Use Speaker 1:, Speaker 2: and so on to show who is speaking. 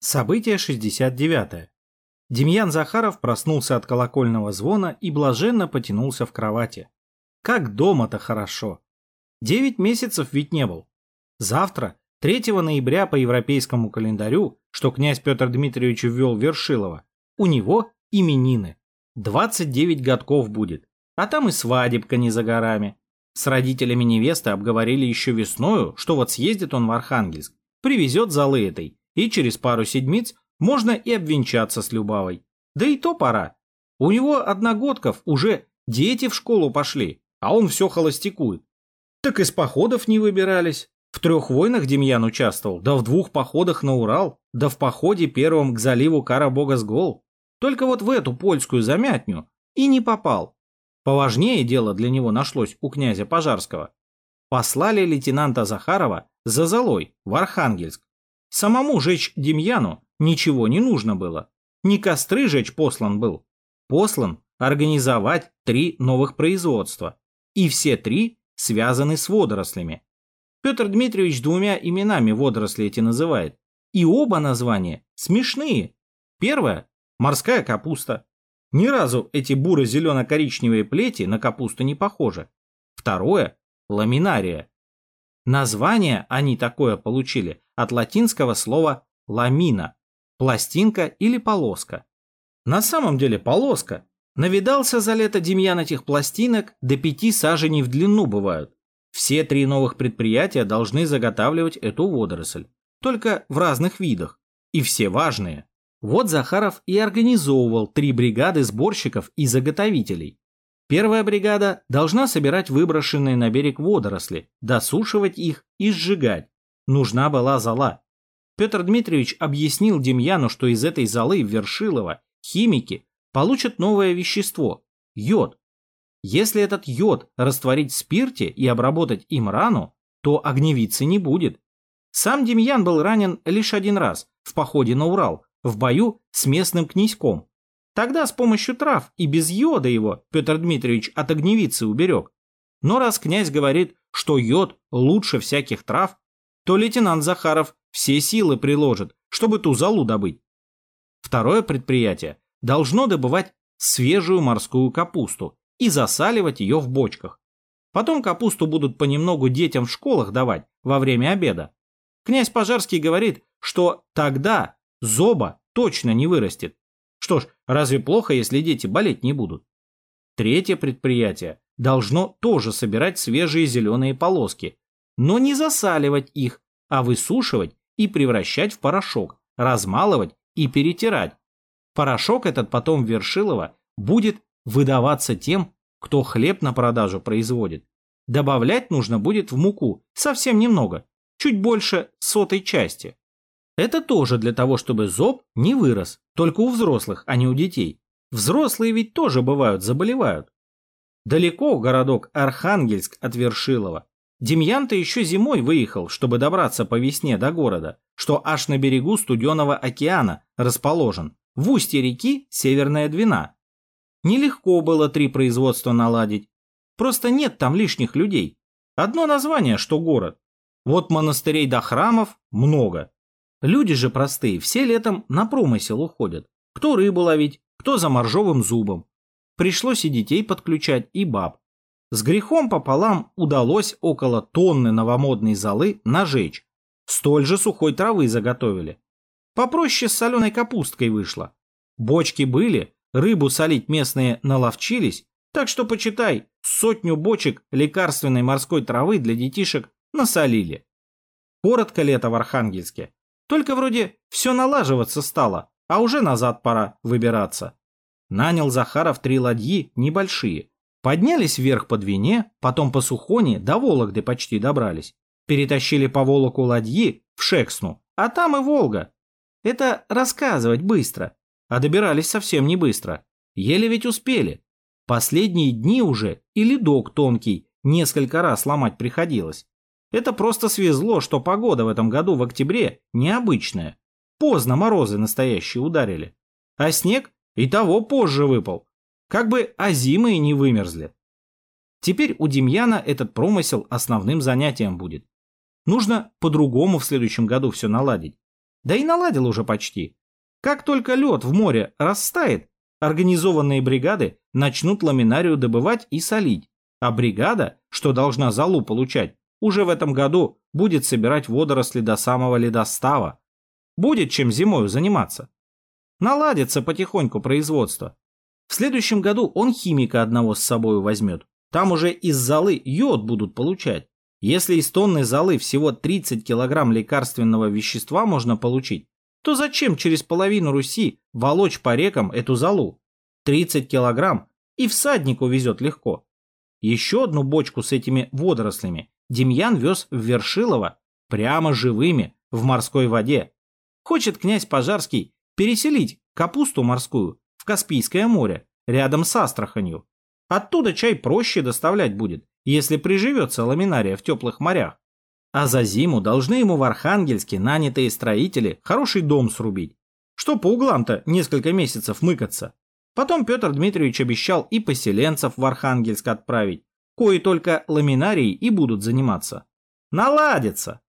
Speaker 1: Событие 69. Демьян Захаров проснулся от колокольного звона и блаженно потянулся в кровати. Как дома-то хорошо. Девять месяцев ведь не был. Завтра, 3 ноября по европейскому календарю, что князь Петр Дмитриевич ввел Вершилова, у него именины. 29 годков будет. А там и свадебка не за горами. С родителями невесты обговорили еще весною, что вот съездит он в Архангельск, привезет залы этой, и через пару седмиц можно и обвенчаться с Любавой. Да и то пора. У него одногодков уже дети в школу пошли, а он все холостякует. Так из походов не выбирались. В трех войнах Демьян участвовал, да в двух походах на Урал, да в походе первом к заливу Карабога-Сгол. Только вот в эту польскую замятню и не попал. Поважнее дело для него нашлось у князя Пожарского. Послали лейтенанта Захарова за Золой в Архангельск. Самому жечь Демьяну ничего не нужно было. Не костры жечь послан был. Послан организовать три новых производства. И все три связаны с водорослями. Петр Дмитриевич двумя именами водоросли эти называет. И оба названия смешные. Первое – морская капуста. Ни разу эти буро-зелено-коричневые плети на капусту не похожи. Второе – ламинария. Название они такое получили от латинского слова «ламина» – пластинка или полоска. На самом деле полоска. Навидался за лето Демьян этих пластинок, до пяти саженей в длину бывают. Все три новых предприятия должны заготавливать эту водоросль, только в разных видах, и все важные. Вот Захаров и организовывал три бригады сборщиков и заготовителей. Первая бригада должна собирать выброшенные на берег водоросли, досушивать их и сжигать нужна была зола. Петр Дмитриевич объяснил Демьяну, что из этой золы Вершилова химики получат новое вещество – йод. Если этот йод растворить в спирте и обработать им рану, то огневицы не будет. Сам Демьян был ранен лишь один раз в походе на Урал, в бою с местным князьком. Тогда с помощью трав и без йода его Петр Дмитриевич от огневицы уберег. Но раз князь говорит, что йод лучше всяких трав, то лейтенант Захаров все силы приложит, чтобы ту залу добыть. Второе предприятие должно добывать свежую морскую капусту и засаливать ее в бочках. Потом капусту будут понемногу детям в школах давать во время обеда. Князь Пожарский говорит, что тогда зоба точно не вырастет. Что ж, разве плохо, если дети болеть не будут? Третье предприятие должно тоже собирать свежие зеленые полоски но не засаливать их, а высушивать и превращать в порошок, размалывать и перетирать. Порошок этот потом в Вершилово будет выдаваться тем, кто хлеб на продажу производит. Добавлять нужно будет в муку совсем немного, чуть больше сотой части. Это тоже для того, чтобы зоб не вырос, только у взрослых, а не у детей. Взрослые ведь тоже бывают, заболевают. Далеко городок Архангельск от Вершилова, Демьян-то еще зимой выехал, чтобы добраться по весне до города, что аж на берегу студеного океана расположен, в устье реки Северная Двина. Нелегко было три производства наладить. Просто нет там лишних людей. Одно название, что город. Вот монастырей до храмов много. Люди же простые все летом на промысел уходят. Кто рыбу ловить, кто за моржовым зубом. Пришлось и детей подключать, и баб. С грехом пополам удалось около тонны новомодной золы нажечь. Столь же сухой травы заготовили. Попроще с соленой капусткой вышло. Бочки были, рыбу солить местные наловчились, так что, почитай, сотню бочек лекарственной морской травы для детишек насолили. Коротко лето в Архангельске. Только вроде все налаживаться стало, а уже назад пора выбираться. Нанял Захаров три ладьи небольшие, Поднялись вверх по Двине, потом по Сухоне, до Вологды почти добрались. Перетащили по Волоку ладьи в Шексну, а там и Волга. Это рассказывать быстро, а добирались совсем не быстро. Еле ведь успели. Последние дни уже и ледок тонкий несколько раз ломать приходилось. Это просто свезло, что погода в этом году в октябре необычная. Поздно морозы настоящие ударили. А снег и того позже выпал. Как бы озимые не вымерзли. Теперь у Демьяна этот промысел основным занятием будет. Нужно по-другому в следующем году все наладить. Да и наладил уже почти. Как только лед в море растает, организованные бригады начнут ламинарию добывать и солить, а бригада, что должна залу получать, уже в этом году будет собирать водоросли до самого ледостава. Будет чем зимою заниматься. Наладится потихоньку производство. В следующем году он химика одного с собой возьмет. Там уже из золы йод будут получать. Если из тонны золы всего 30 килограмм лекарственного вещества можно получить, то зачем через половину Руси волочь по рекам эту золу? 30 килограмм и всадник увезет легко. Еще одну бочку с этими водорослями Демьян вез в Вершилово прямо живыми в морской воде. Хочет князь Пожарский переселить капусту морскую Каспийское море, рядом с Астраханью. Оттуда чай проще доставлять будет, если приживется ламинария в теплых морях. А за зиму должны ему в Архангельске нанятые строители хороший дом срубить. Что по углам-то несколько месяцев мыкаться. Потом Петр Дмитриевич обещал и поселенцев в Архангельск отправить, кои только ламинарией и будут заниматься. Наладится!